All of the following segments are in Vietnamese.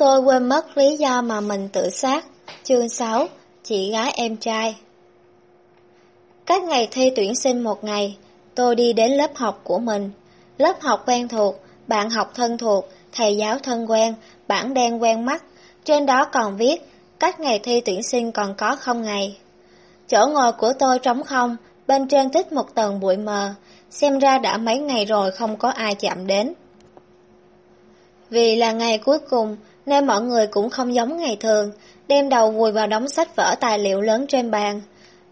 Tôi quên mất lý do mà mình tự sát. Chương 6 Chị gái em trai Cách ngày thi tuyển sinh một ngày, tôi đi đến lớp học của mình. Lớp học quen thuộc, bạn học thân thuộc, thầy giáo thân quen, bảng đen quen mắt. Trên đó còn viết, cách ngày thi tuyển sinh còn có không ngày. Chỗ ngồi của tôi trống không, bên trên tích một tầng bụi mờ, xem ra đã mấy ngày rồi không có ai chạm đến. Vì là ngày cuối cùng, nên mọi người cũng không giống ngày thường, đem đầu vùi vào đống sách vở tài liệu lớn trên bàn.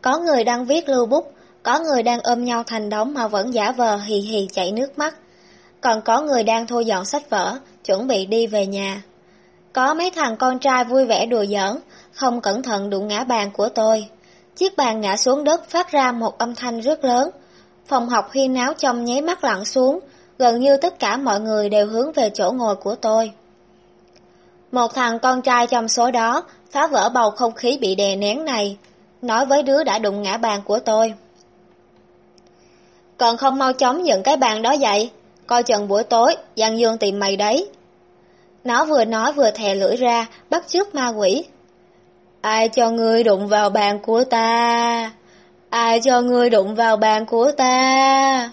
Có người đang viết lưu bút, có người đang ôm nhau thành đống mà vẫn giả vờ hì hì chảy nước mắt. Còn có người đang thu dọn sách vở, chuẩn bị đi về nhà. Có mấy thằng con trai vui vẻ đùa giỡn, không cẩn thận đụng ngã bàn của tôi. Chiếc bàn ngã xuống đất phát ra một âm thanh rất lớn. Phòng học huyên náo trong nháy mắt lặn xuống, gần như tất cả mọi người đều hướng về chỗ ngồi của tôi. Một thằng con trai trong số đó phá vỡ bầu không khí bị đè nén này, nói với đứa đã đụng ngã bàn của tôi. Còn không mau chóng dựng cái bàn đó dậy, coi chừng buổi tối, Giang Dương tìm mày đấy. Nó vừa nói vừa thè lưỡi ra, bắt chước ma quỷ. Ai cho ngươi đụng vào bàn của ta? Ai cho ngươi đụng vào bàn của ta?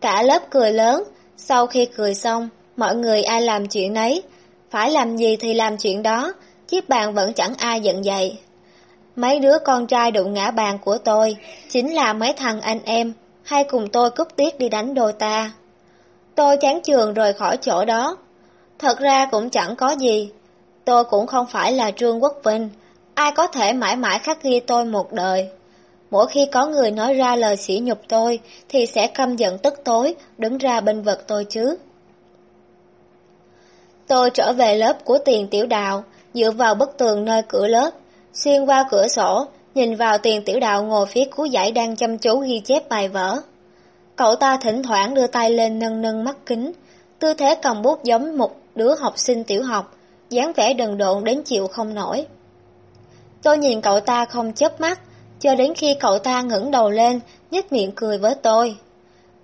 Cả lớp cười lớn, sau khi cười xong, mọi người ai làm chuyện nấy, phải làm gì thì làm chuyện đó, chiếc bàn vẫn chẳng ai giận dậy. Mấy đứa con trai đụng ngã bàn của tôi, chính là mấy thằng anh em, hay cùng tôi cúp tiết đi đánh đôi ta. Tôi chán trường rời khỏi chỗ đó. Thật ra cũng chẳng có gì. Tôi cũng không phải là Trương Quốc Vinh, ai có thể mãi mãi khắc ghi tôi một đời. Mỗi khi có người nói ra lời sỉ nhục tôi, thì sẽ căm giận tức tối, đứng ra bên vật tôi chứ. Tôi trở về lớp của tiền tiểu đào, dựa vào bức tường nơi cửa lớp, xuyên qua cửa sổ, nhìn vào tiền tiểu đạo ngồi phía cuối dãy đang chăm chú ghi chép bài vở. Cậu ta thỉnh thoảng đưa tay lên nâng nâng mắt kính, tư thế cầm bút giống một đứa học sinh tiểu học, dáng vẻ đần độn đến chịu không nổi. Tôi nhìn cậu ta không chớp mắt, cho đến khi cậu ta ngẩng đầu lên, nhếch miệng cười với tôi.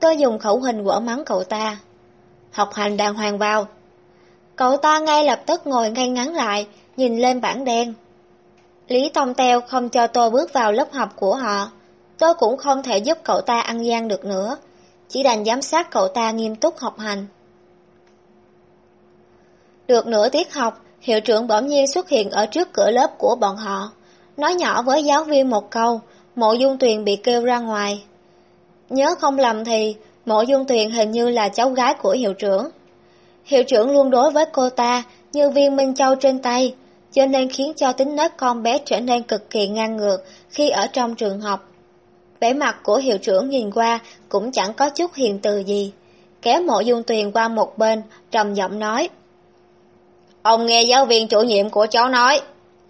Tôi dùng khẩu hình quở mắng cậu ta. Học hành đàng hoàng vào. Cậu ta ngay lập tức ngồi ngay ngắn lại, nhìn lên bảng đen. Lý Tông Teo không cho tôi bước vào lớp học của họ. Tôi cũng không thể giúp cậu ta ăn gian được nữa. Chỉ đành giám sát cậu ta nghiêm túc học hành. Được nửa tiết học, hiệu trưởng bỗng nhiên xuất hiện ở trước cửa lớp của bọn họ. Nói nhỏ với giáo viên một câu, mộ dung tuyền bị kêu ra ngoài. Nhớ không lầm thì, mộ dung tuyền hình như là cháu gái của hiệu trưởng. Hiệu trưởng luôn đối với cô ta như viên minh châu trên tay, cho nên khiến cho tính nết con bé trở nên cực kỳ ngang ngược khi ở trong trường học. Vẻ mặt của hiệu trưởng nhìn qua cũng chẳng có chút hiền từ gì. Kéo mộ dung tuyền qua một bên, trầm giọng nói. Ông nghe giáo viên chủ nhiệm của cháu nói,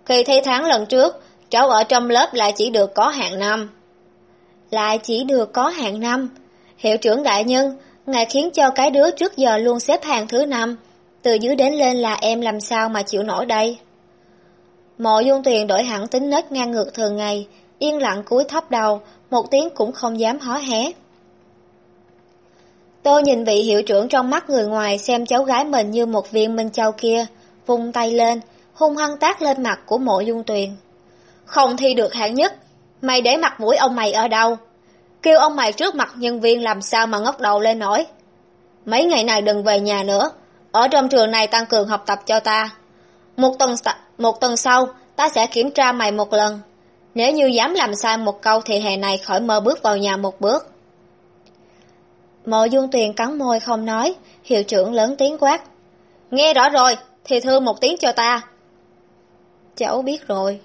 khi thi tháng lần trước, cháu ở trong lớp lại chỉ được có hạng năm. Lại chỉ được có hạng năm. Hiệu trưởng đại nhân, ngài khiến cho cái đứa trước giờ luôn xếp hàng thứ năm. Từ dưới đến lên là em làm sao mà chịu nổi đây? Mộ dung tuyền đổi hẳn tính nết ngang ngược thường ngày, yên lặng cúi thấp đầu, một tiếng cũng không dám hó hé. Tôi nhìn vị hiệu trưởng trong mắt người ngoài xem cháu gái mình như một viên minh châu kia, vung tay lên, hung hăng tác lên mặt của mộ dung tuyền. Không thi được hạng nhất, mày để mặt mũi ông mày ở đâu? Kêu ông mày trước mặt nhân viên làm sao mà ngóc đầu lên nổi. Mấy ngày này đừng về nhà nữa, ở trong trường này tăng cường học tập cho ta. Một tuần, một tuần sau, ta sẽ kiểm tra mày một lần. Nếu như dám làm sai một câu thì hè này khỏi mơ bước vào nhà một bước. Mộ dung tuyền cắn môi không nói, hiệu trưởng lớn tiếng quát. Nghe rõ rồi, thì thưa một tiếng cho ta. Cháu biết rồi.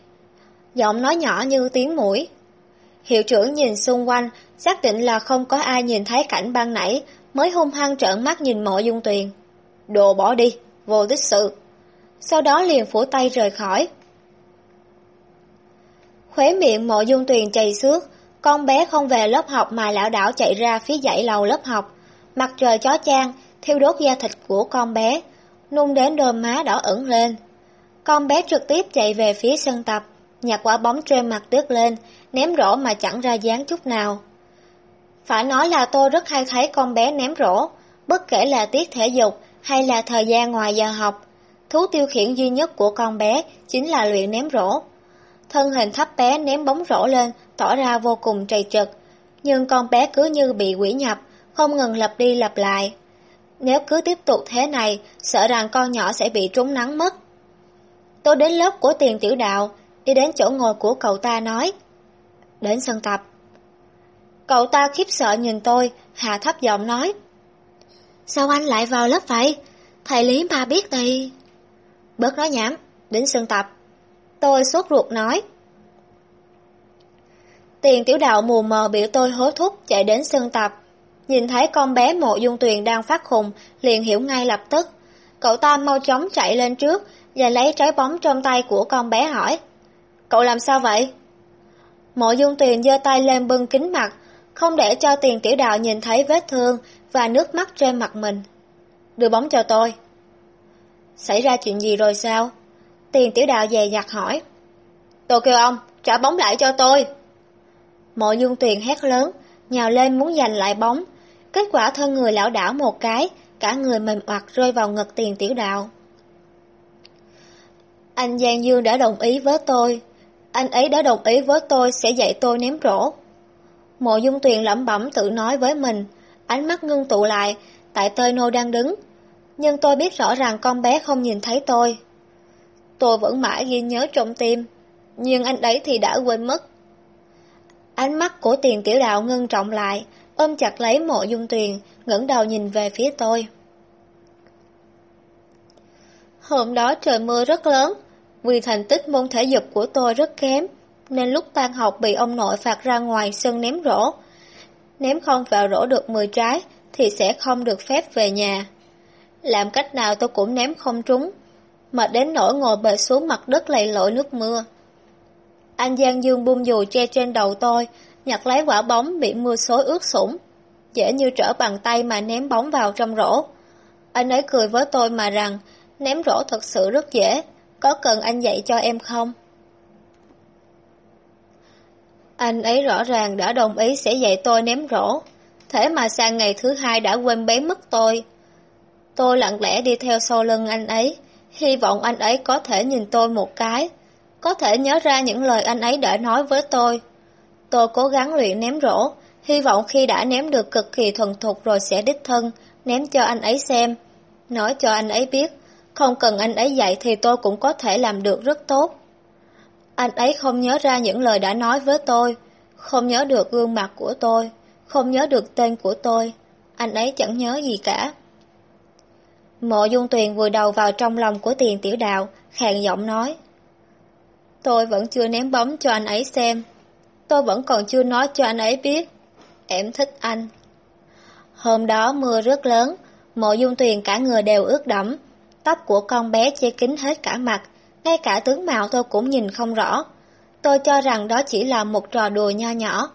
Giọng nói nhỏ như tiếng mũi. Hiệu trưởng nhìn xung quanh, xác định là không có ai nhìn thấy cảnh ban nãy, mới hung hăng trợn mắt nhìn mộ dung tuyền. Đồ bỏ đi, vô tích sự sau đó liền phủ tay rời khỏi. Khóe miệng mộ dung tuyền chày xước, con bé không về lớp học mà lão đảo chạy ra phía dãy lầu lớp học. Mặt trời chó chang, thiêu đốt da thịt của con bé, nung đến đôi má đỏ ửng lên. Con bé trực tiếp chạy về phía sân tập, nhặt quả bóng trên mặt đứt lên, ném rổ mà chẳng ra dáng chút nào. Phải nói là tôi rất hay thấy con bé ném rổ, bất kể là tiết thể dục hay là thời gian ngoài giờ học, thú tiêu khiển duy nhất của con bé chính là luyện ném rổ. Thân hình thấp bé ném bóng rổ lên, tỏ ra vô cùng trầy trật, nhưng con bé cứ như bị quỷ nhập, không ngừng lặp đi lặp lại. Nếu cứ tiếp tục thế này, sợ rằng con nhỏ sẽ bị trúng nắng mất. Tôi đến lớp của tiền tiểu đạo, đi đến chỗ ngồi của cậu ta nói. Đến sân tập. Cậu ta khiếp sợ nhìn tôi, hạ thấp giọng nói. Sao anh lại vào lớp vậy? Thầy Lý mà biết thì... Bớt nói nhảm, đến sân tập. Tôi sốt ruột nói. Tiền tiểu đạo mù mờ biểu tôi hối thúc chạy đến sân tập. Nhìn thấy con bé mộ dung tuyền đang phát khùng, liền hiểu ngay lập tức. Cậu ta mau chóng chạy lên trước và lấy trái bóng trong tay của con bé hỏi. Cậu làm sao vậy? Mộ dung tuyền giơ tay lên bưng kính mặt, không để cho tiền tiểu đạo nhìn thấy vết thương và nước mắt trên mặt mình. Đưa bóng cho tôi. Xảy ra chuyện gì rồi sao? Tiền tiểu đạo dè dặt hỏi. Tôi kêu ông, trả bóng lại cho tôi. Mộ dung tuyền hét lớn, nhào lên muốn giành lại bóng. Kết quả thân người lão đảo một cái, cả người mềm oặt rơi vào ngực tiền tiểu đạo. Anh Giang Dương đã đồng ý với tôi. Anh ấy đã đồng ý với tôi sẽ dạy tôi ném rổ. Mộ dung tuyền lẩm bẩm tự nói với mình, ánh mắt ngưng tụ lại, tại tơi nô đang đứng. Nhưng tôi biết rõ ràng con bé không nhìn thấy tôi. Tôi vẫn mãi ghi nhớ trong tim, nhưng anh ấy thì đã quên mất. Ánh mắt của tiền tiểu đạo ngưng trọng lại, ôm chặt lấy mộ dung tuyền, ngẩng đầu nhìn về phía tôi. Hôm đó trời mưa rất lớn, vì thành tích môn thể dục của tôi rất kém, nên lúc tan học bị ông nội phạt ra ngoài sân ném rổ. Ném không vào rổ được 10 trái thì sẽ không được phép về nhà. Làm cách nào tôi cũng ném không trúng, mà đến nỗi ngồi bệt xuống mặt đất lầy lội nước mưa. Anh Giang Dương bung dù che trên đầu tôi, nhặt lấy quả bóng bị mưa xối ướt sũng, dễ như trở bàn tay mà ném bóng vào trong rổ. Anh ấy cười với tôi mà rằng, ném rổ thật sự rất dễ, có cần anh dạy cho em không? Anh ấy rõ ràng đã đồng ý sẽ dạy tôi ném rổ, thế mà sang ngày thứ hai đã quên bén mất tôi. Tôi lặng lẽ đi theo sau lưng anh ấy, hy vọng anh ấy có thể nhìn tôi một cái, có thể nhớ ra những lời anh ấy đã nói với tôi. Tôi cố gắng luyện ném rổ, hy vọng khi đã ném được cực kỳ thuần thục rồi sẽ đích thân, ném cho anh ấy xem, nói cho anh ấy biết, không cần anh ấy dạy thì tôi cũng có thể làm được rất tốt. Anh ấy không nhớ ra những lời đã nói với tôi, không nhớ được gương mặt của tôi, không nhớ được tên của tôi, anh ấy chẳng nhớ gì cả. Mộ dung tuyền vùi đầu vào trong lòng của tiền tiểu đạo, khàn giọng nói. Tôi vẫn chưa ném bóng cho anh ấy xem, tôi vẫn còn chưa nói cho anh ấy biết, em thích anh. Hôm đó mưa rất lớn, mộ dung tuyền cả người đều ướt đẫm, tóc của con bé che kín hết cả mặt, ngay cả tướng mạo tôi cũng nhìn không rõ. Tôi cho rằng đó chỉ là một trò đùa nho nhỏ.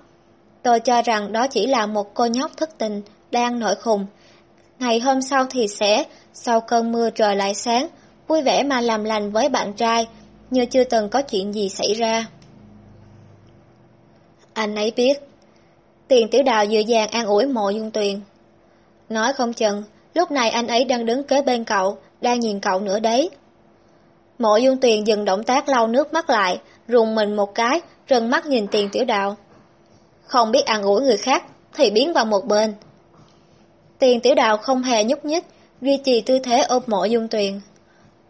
Tôi cho rằng đó chỉ là một cô nhóc thất tình, đang nổi khùng. Ngày hôm sau thì sẽ, sau cơn mưa trời lại sáng, vui vẻ mà làm lành với bạn trai, như chưa từng có chuyện gì xảy ra. Anh ấy biết. Tiền tiểu đào dịu dàng an ủi mộ dung tuyền. Nói không chừng, lúc này anh ấy đang đứng kế bên cậu, đang nhìn cậu nữa đấy. Mộ dung tuyền dừng động tác lau nước mắt lại, rùng mình một cái, trừng mắt nhìn tiền tiểu đạo. Không biết ăn ủi người khác, thì biến vào một bên. Tiền tiểu đạo không hề nhúc nhích, duy trì tư thế ôm mộ dung tuyền.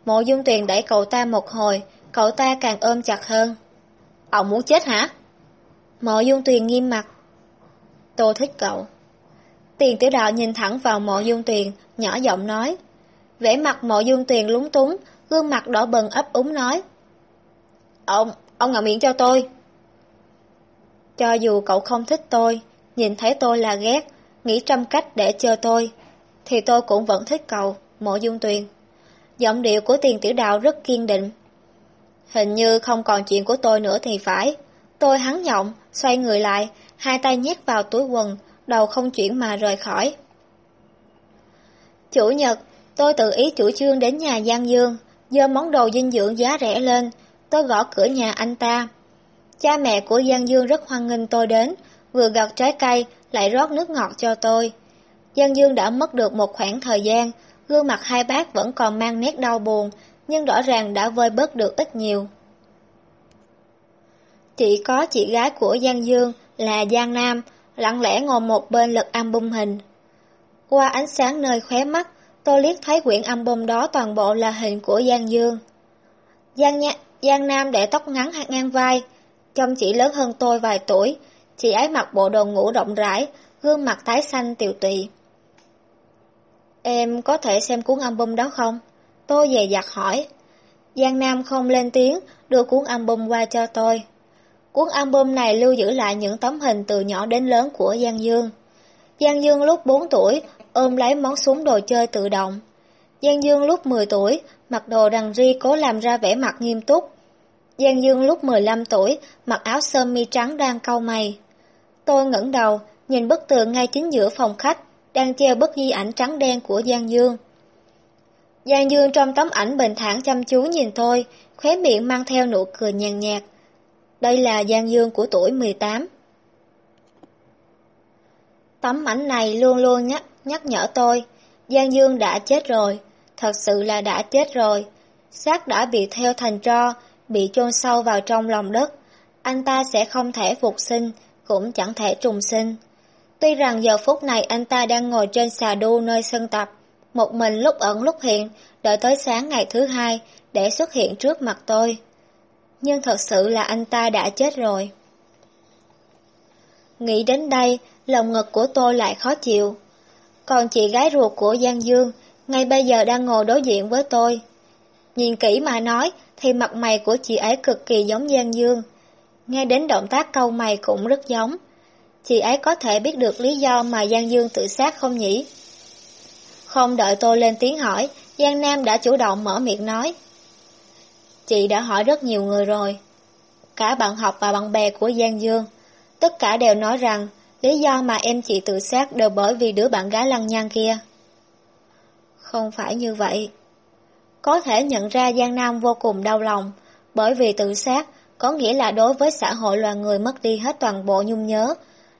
Mộ dung tuyền đẩy cậu ta một hồi, cậu ta càng ôm chặt hơn. Ông muốn chết hả? Mộ dung tuyền nghiêm mặt. Tôi thích cậu. Tiền tiểu đạo nhìn thẳng vào mộ dung tuyền, nhỏ giọng nói. Vẻ mặt mộ dương tuyền lúng túng, gương mặt đỏ bừng ấp úng nói. Ông, ông ngậm miệng cho tôi. Cho dù cậu không thích tôi, nhìn thấy tôi là ghét, nghĩ trăm cách để chơi tôi, thì tôi cũng vẫn thích cậu, mộ dung tuyền. Giọng điệu của tiền tiểu đạo rất kiên định. Hình như không còn chuyện của tôi nữa thì phải. Tôi hắn giọng, xoay người lại, hai tay nhét vào túi quần, đầu không chuyển mà rời khỏi. Chủ nhật, tôi tự ý chủ trương đến nhà Giang Dương, dơ món đồ dinh dưỡng giá rẻ lên, tôi gõ cửa nhà anh ta. Cha mẹ của Giang Dương rất hoan nghênh tôi đến, vừa gặt trái cây, lại rót nước ngọt cho tôi. Giang Dương đã mất được một khoảng thời gian, gương mặt hai bác vẫn còn mang nét đau buồn, nhưng rõ ràng đã vơi bớt được ít nhiều. Chỉ có chị gái của Giang Dương là Giang Nam, lặng lẽ ngồi một bên lật album hình. Qua ánh sáng nơi khóe mắt, tôi liếc thấy quyển album đó toàn bộ là hình của Giang Dương. Giang, Nha, Giang Nam để tóc ngắn ngang vai, trông chỉ lớn hơn tôi vài tuổi, chị ấy mặc bộ đồ ngủ rộng rãi, gương mặt tái xanh tiều tụy. Em có thể xem cuốn album đó không? Tôi về giặt hỏi. Giang Nam không lên tiếng, đưa cuốn album qua cho tôi. Cuốn album này lưu giữ lại những tấm hình từ nhỏ đến lớn của Giang Dương. Giang Dương lúc 4 tuổi, ôm lấy món súng đồ chơi tự động. Giang Dương lúc 10 tuổi, mặc đồ đằng ri cố làm ra vẻ mặt nghiêm túc. Giang Dương lúc 15 tuổi, mặc áo sơ mi trắng đang cau mày. Tôi ngẩng đầu, nhìn bức tường ngay chính giữa phòng khách, đang treo bức di ảnh trắng đen của Giang Dương. Giang Dương trong tấm ảnh bình thản chăm chú nhìn tôi, khóe miệng mang theo nụ cười nhàn nhạt. Đây là Giang Dương của tuổi 18. Tấm ảnh này luôn luôn nhắc, nhắc nhở tôi, Giang Dương đã chết rồi, thật sự là đã chết rồi. xác đã bị theo thành tro, bị chôn sâu vào trong lòng đất. Anh ta sẽ không thể phục sinh, cũng chẳng thể trùng sinh. Tuy rằng giờ phút này anh ta đang ngồi trên xà đu nơi sân tập, một mình lúc ẩn lúc hiện, đợi tới sáng ngày thứ hai để xuất hiện trước mặt tôi. Nhưng thật sự là anh ta đã chết rồi. Nghĩ đến đây, lòng ngực của tôi lại khó chịu. Còn chị gái ruột của Giang Dương, ngay bây giờ đang ngồi đối diện với tôi. Nhìn kỹ mà nói, thì mặt mày của chị ấy cực kỳ giống Giang Dương. Ngay đến động tác câu mày cũng rất giống. Chị ấy có thể biết được lý do mà Giang Dương tự sát không nhỉ? Không đợi tôi lên tiếng hỏi, Giang Nam đã chủ động mở miệng nói. Chị đã hỏi rất nhiều người rồi. Cả bạn học và bạn bè của Giang Dương. Tất cả đều nói rằng lý do mà em chị tự sát đều bởi vì đứa bạn gái lăng nhăng kia. Không phải như vậy. Có thể nhận ra Giang Nam vô cùng đau lòng, bởi vì tự sát có nghĩa là đối với xã hội loài người mất đi hết toàn bộ nhung nhớ,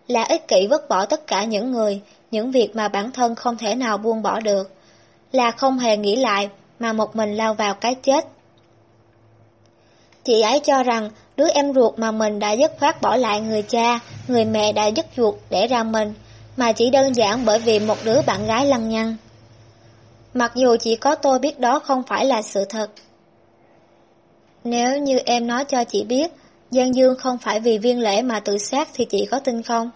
là ích kỷ vứt bỏ tất cả những người, những việc mà bản thân không thể nào buông bỏ được, là không hề nghĩ lại mà một mình lao vào cái chết. Chị ấy cho rằng đứa em ruột mà mình đã dứt khoát bỏ lại người cha, người mẹ đã dứt ruột để ra mình, mà chỉ đơn giản bởi vì một đứa bạn gái lăng nhăng. Mặc dù chỉ có tôi biết đó không phải là sự thật. Nếu như em nói cho chị biết, Giang Dương không phải vì viên lễ mà tự sát thì chị có tin không?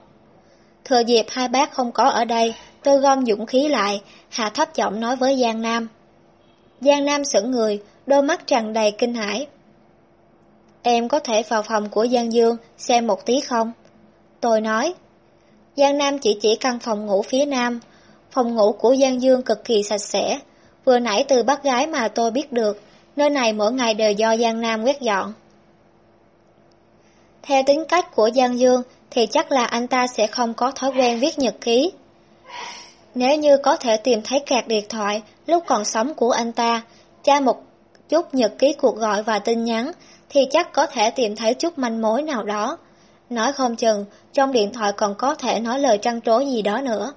Thừa dịp hai bác không có ở đây, tôi gom dũng khí lại, hạ thấp giọng nói với Giang Nam. Giang Nam sững người, đôi mắt tràn đầy kinh hãi. Em có thể vào phòng của Giang Dương xem một tí không? Tôi nói. Giang Nam chỉ chỉ căn phòng ngủ phía nam. Phòng ngủ của Giang Dương cực kỳ sạch sẽ. Vừa nãy từ bác gái mà tôi biết được, nơi này mỗi ngày đều do Giang Nam quét dọn. Theo tính cách của Giang Dương thì chắc là anh ta sẽ không có thói quen viết nhật ký. Nếu như có thể tìm thấy kẹt điện thoại lúc còn sống của anh ta, tra một chút nhật ký cuộc gọi và tin nhắn, thì chắc có thể tìm thấy chút manh mối nào đó. Nói không chừng, trong điện thoại còn có thể nói lời trăn trối gì đó nữa.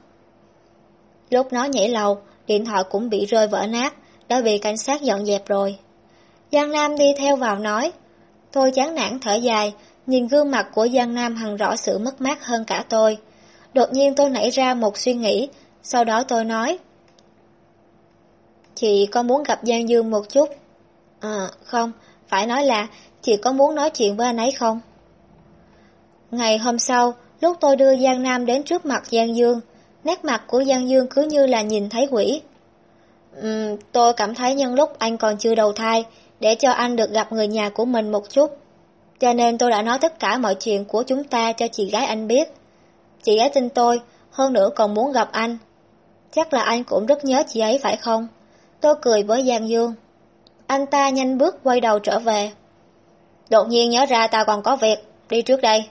Lúc nó nhảy lầu, điện thoại cũng bị rơi vỡ nát, đã bị cảnh sát dọn dẹp rồi. Giang Nam đi theo vào nói, tôi chán nản thở dài, nhìn gương mặt của Giang Nam hằng rõ sự mất mát hơn cả tôi. Đột nhiên tôi nảy ra một suy nghĩ, sau đó tôi nói, Chị có muốn gặp Giang Dương một chút? À, không, phải nói là chị có muốn nói chuyện với anh ấy không? Ngày hôm sau, lúc tôi đưa Giang Nam đến trước mặt Giang Dương, nét mặt của Giang Dương cứ như là nhìn thấy quỷ. Uhm, tôi cảm thấy nhân lúc anh còn chưa đầu thai, để cho anh được gặp người nhà của mình một chút. Cho nên tôi đã nói tất cả mọi chuyện của chúng ta cho chị gái anh biết. Chị ấy tin tôi, hơn nữa còn muốn gặp anh. Chắc là anh cũng rất nhớ chị ấy phải không? Tôi cười với Giang Dương. Anh ta nhanh bước quay đầu trở về. Đột nhiên nhớ ra ta còn có việc, đi trước đây.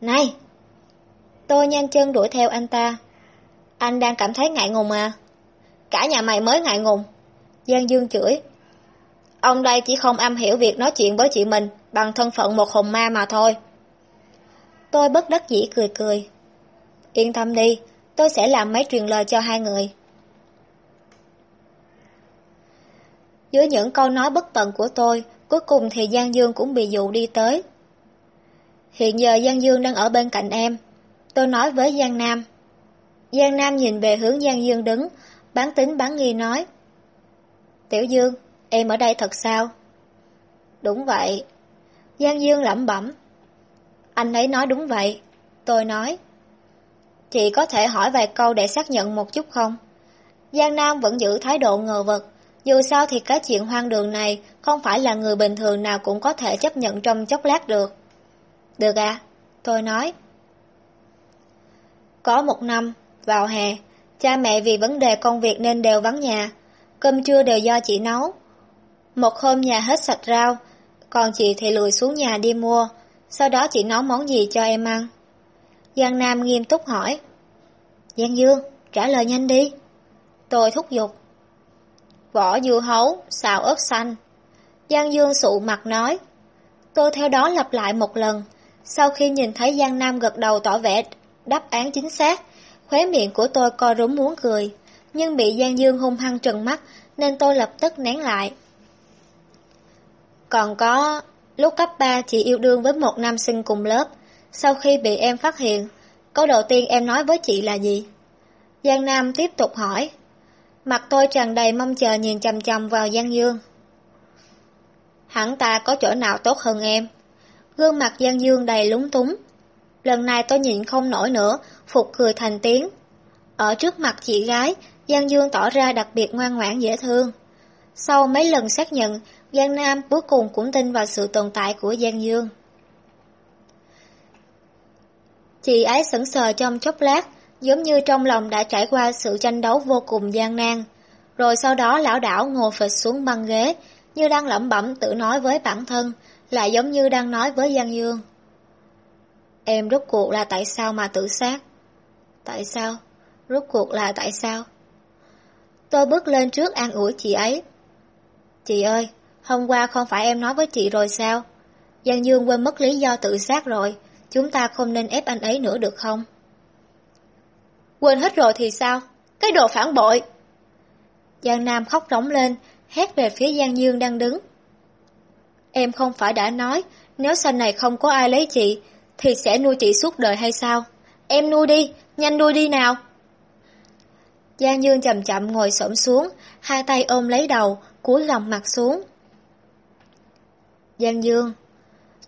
Này! Tôi nhanh chân đuổi theo anh ta. Anh đang cảm thấy ngại ngùng à? Cả nhà mày mới ngại ngùng. Giang Dương chửi. Ông đây chỉ không am hiểu việc nói chuyện với chị mình bằng thân phận một hồn ma mà thôi. Tôi bất đắc dĩ cười cười. Yên tâm đi, tôi sẽ làm mấy truyền lời cho hai người. Dưới những câu nói bất tận của tôi, cuối cùng thì Giang Dương cũng bị dụ đi tới. Hiện giờ Giang Dương đang ở bên cạnh em. Tôi nói với Giang Nam. Giang Nam nhìn về hướng Giang Dương đứng, bán tính bán nghi nói. Tiểu Dương, em ở đây thật sao? Đúng vậy. Giang Dương lẩm bẩm. Anh ấy nói đúng vậy. Tôi nói. Chị có thể hỏi vài câu để xác nhận một chút không? Giang Nam vẫn giữ thái độ ngờ vực. Dù sao thì cái chuyện hoang đường này không phải là người bình thường nào cũng có thể chấp nhận trong chốc lát được. Được à? Tôi nói. Có một năm, vào hè, cha mẹ vì vấn đề công việc nên đều vắng nhà. Cơm trưa đều do chị nấu. Một hôm nhà hết sạch rau, còn chị thì lùi xuống nhà đi mua. Sau đó chị nấu món gì cho em ăn? Giang Nam nghiêm túc hỏi. Giang Dương, trả lời nhanh đi. Tôi thúc giục. Vỏ dưa hấu, xào ớt xanh. Giang Dương sụ mặt nói. Tôi theo đó lặp lại một lần. Sau khi nhìn thấy Giang Nam gật đầu tỏ vẻ đáp án chính xác, khóe miệng của tôi co rúm muốn cười. Nhưng bị Giang Dương hung hăng trừng mắt nên tôi lập tức nén lại. Còn có, lúc cấp 3 chị yêu đương với một nam sinh cùng lớp. Sau khi bị em phát hiện, câu đầu tiên em nói với chị là gì? Giang Nam tiếp tục hỏi. Mặt tôi tràn đầy mong chờ nhìn chầm chầm vào Giang Dương. Hẳn ta có chỗ nào tốt hơn em. Gương mặt Giang Dương đầy lúng túng. Lần này tôi nhịn không nổi nữa, phục cười thành tiếng. Ở trước mặt chị gái, Giang Dương tỏ ra đặc biệt ngoan ngoãn dễ thương. Sau mấy lần xác nhận, Giang Nam cuối cùng cũng tin vào sự tồn tại của Giang Dương. Chị ấy sững sờ trong chốc lát, giống như trong lòng đã trải qua sự tranh đấu vô cùng gian nan. Rồi sau đó lão đảo ngồi phịch xuống băng ghế, như đang lẩm bẩm tự nói với bản thân, lại giống như đang nói với Giang Dương. Em rốt cuộc là tại sao mà tự sát? Tại sao? Rốt cuộc là tại sao? Tôi bước lên trước an ủi chị ấy. Chị ơi, hôm qua không phải em nói với chị rồi sao? Giang Dương quên mất lý do tự sát rồi, chúng ta không nên ép anh ấy nữa được không? Quên hết rồi thì sao? Cái đồ phản bội! Giang Nam khóc rống lên, hét về phía Giang Dương đang đứng. Em không phải đã nói, nếu sau này không có ai lấy chị, thì sẽ nuôi chị suốt đời hay sao? Em nuôi đi, nhanh nuôi đi nào! Giang Dương chậm chậm ngồi xổm xuống, hai tay ôm lấy đầu, cúi lòng mặt xuống. Giang Dương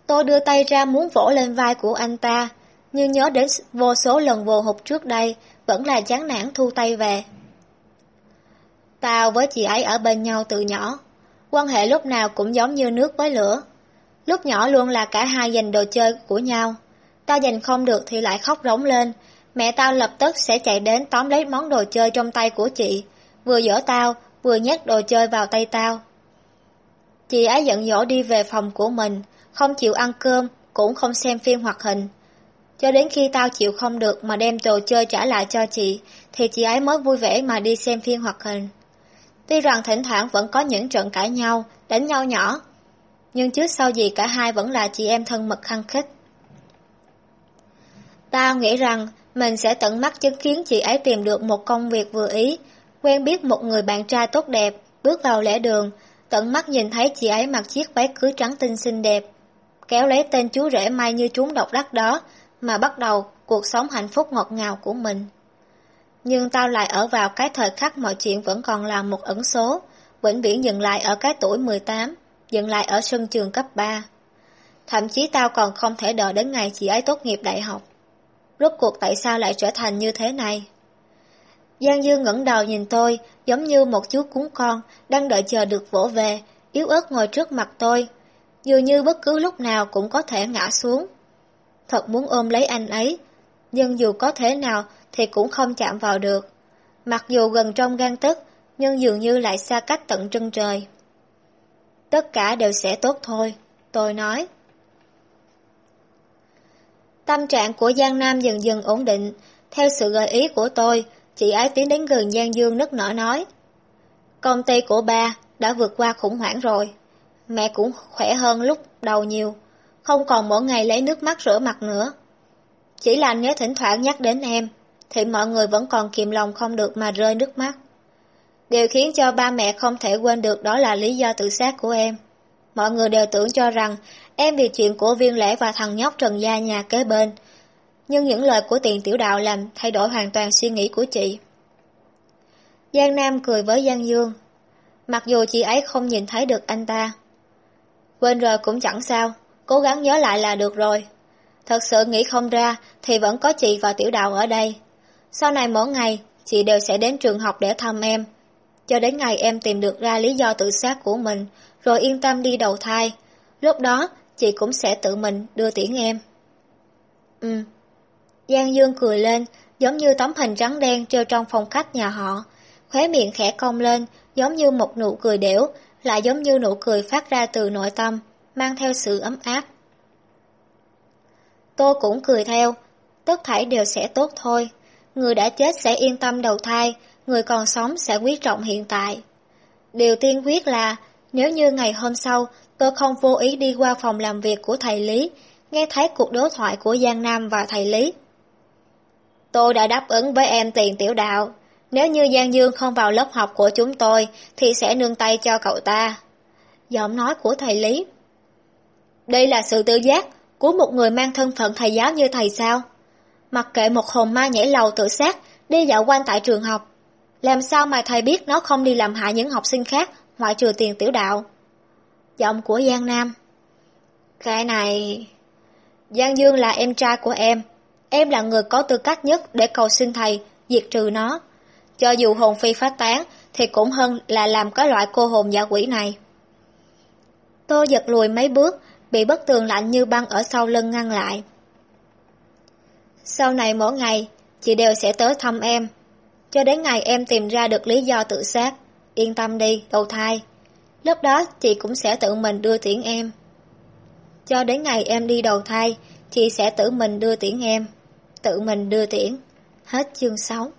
Tôi đưa tay ra muốn vỗ lên vai của anh ta, nhưng nhớ đến vô số lần vô hụt trước đây, vẫn là chán nản thu tay về. Tao với chị ấy ở bên nhau từ nhỏ, quan hệ lúc nào cũng giống như nước với lửa. Lúc nhỏ luôn là cả hai giành đồ chơi của nhau. Tao giành không được thì lại khóc rống lên, mẹ tao lập tức sẽ chạy đến tóm lấy món đồ chơi trong tay của chị, vừa dỗ tao, vừa nhét đồ chơi vào tay tao. Chị ấy giận dỗ đi về phòng của mình, không chịu ăn cơm, cũng không xem phim hoạt hình. Cho đến khi tao chịu không được mà đem đồ chơi trả lại cho chị, thì chị ấy mới vui vẻ mà đi xem phim hoạt hình. Tuy rằng thỉnh thoảng vẫn có những trận cãi nhau, đánh nhau nhỏ, nhưng trước sau gì cả hai vẫn là chị em thân mật khăng khích. Tao nghĩ rằng mình sẽ tận mắt chứng kiến chị ấy tìm được một công việc vừa ý, quen biết một người bạn trai tốt đẹp, bước vào lễ đường, tận mắt nhìn thấy chị ấy mặc chiếc váy cưới trắng tinh xinh đẹp, kéo lấy tên chú rể may như trúng độc đắc đó, mà bắt đầu cuộc sống hạnh phúc ngọt ngào của mình. Nhưng tao lại ở vào cái thời khắc mọi chuyện vẫn còn là một ẩn số, vĩnh viễn dừng lại ở cái tuổi 18, dừng lại ở sân trường cấp 3. Thậm chí tao còn không thể đợi đến ngày chị ấy tốt nghiệp đại học. Rốt cuộc tại sao lại trở thành như thế này? Giang Dương ngẩng đầu nhìn tôi, giống như một chú cún con, đang đợi chờ được vỗ về, yếu ớt ngồi trước mặt tôi. Dường như bất cứ lúc nào cũng có thể ngã xuống. Thật muốn ôm lấy anh ấy, nhưng dù có thế nào thì cũng không chạm vào được. Mặc dù gần trong gan tức, nhưng dường như lại xa cách tận chân trời. Tất cả đều sẽ tốt thôi, tôi nói. Tâm trạng của Giang Nam dần dần ổn định, theo sự gợi ý của tôi, chị ấy tiến đến gần Giang Dương nức nở nói. Công ty của ba đã vượt qua khủng hoảng rồi, mẹ cũng khỏe hơn lúc đầu nhiều, không còn mỗi ngày lấy nước mắt rửa mặt nữa. Chỉ là nếu thỉnh thoảng nhắc đến em, thì mọi người vẫn còn kiềm lòng không được mà rơi nước mắt. Điều khiến cho ba mẹ không thể quên được đó là lý do tự sát của em. Mọi người đều tưởng cho rằng em vì chuyện của viên lễ và thằng nhóc Trần Gia nhà kế bên. Nhưng những lời của tiền tiểu đạo làm thay đổi hoàn toàn suy nghĩ của chị. Giang Nam cười với Giang Dương. Mặc dù chị ấy không nhìn thấy được anh ta. Quên rồi cũng chẳng sao, cố gắng nhớ lại là được rồi. Thật sự nghĩ không ra thì vẫn có chị và tiểu đạo ở đây. Sau này mỗi ngày, chị đều sẽ đến trường học để thăm em. Cho đến ngày em tìm được ra lý do tự sát của mình, rồi yên tâm đi đầu thai. Lúc đó, chị cũng sẽ tự mình đưa tiễn em. Ừ. Giang Dương cười lên, giống như tấm hình trắng đen treo trong phòng khách nhà họ. Khóe miệng khẽ cong lên, giống như một nụ cười đểu, lại giống như nụ cười phát ra từ nội tâm, mang theo sự ấm áp. Tôi cũng cười theo, tất thảy đều sẽ tốt thôi. Người đã chết sẽ yên tâm đầu thai, người còn sống sẽ quý trọng hiện tại. Điều tiên quyết là, nếu như ngày hôm sau tôi không vô ý đi qua phòng làm việc của thầy Lý, nghe thấy cuộc đối thoại của Giang Nam và thầy Lý. Tôi đã đáp ứng với em tiền tiểu đạo, nếu như Giang Dương không vào lớp học của chúng tôi thì sẽ nương tay cho cậu ta. Giọng nói của thầy Lý. Đây là sự tự giác của một người mang thân phận thầy giáo như thầy sao? Mặc kệ một hồn ma nhảy lầu tự sát, đi dạo quanh tại trường học. Làm sao mà thầy biết nó không đi làm hại những học sinh khác, ngoại trừ tiền tiểu đạo? Giọng của Giang Nam. Cái này... Giang Dương là em trai của em. Em là người có tư cách nhất để cầu xin thầy diệt trừ nó. Cho dù hồn phi phát tán thì cũng hơn là làm cái loại cô hồn giả quỷ này. Tôi giật lùi mấy bước, bị bức tường lạnh như băng ở sau lưng ngăn lại. Sau này mỗi ngày, chị đều sẽ tới thăm em. Cho đến ngày em tìm ra được lý do tự sát. Yên tâm đi, đầu thai. Lúc đó chị cũng sẽ tự mình đưa tiễn em. Cho đến ngày em đi đầu thai, chị sẽ tự mình đưa tiễn em. Tự mình đưa tiễn. Hết chương 6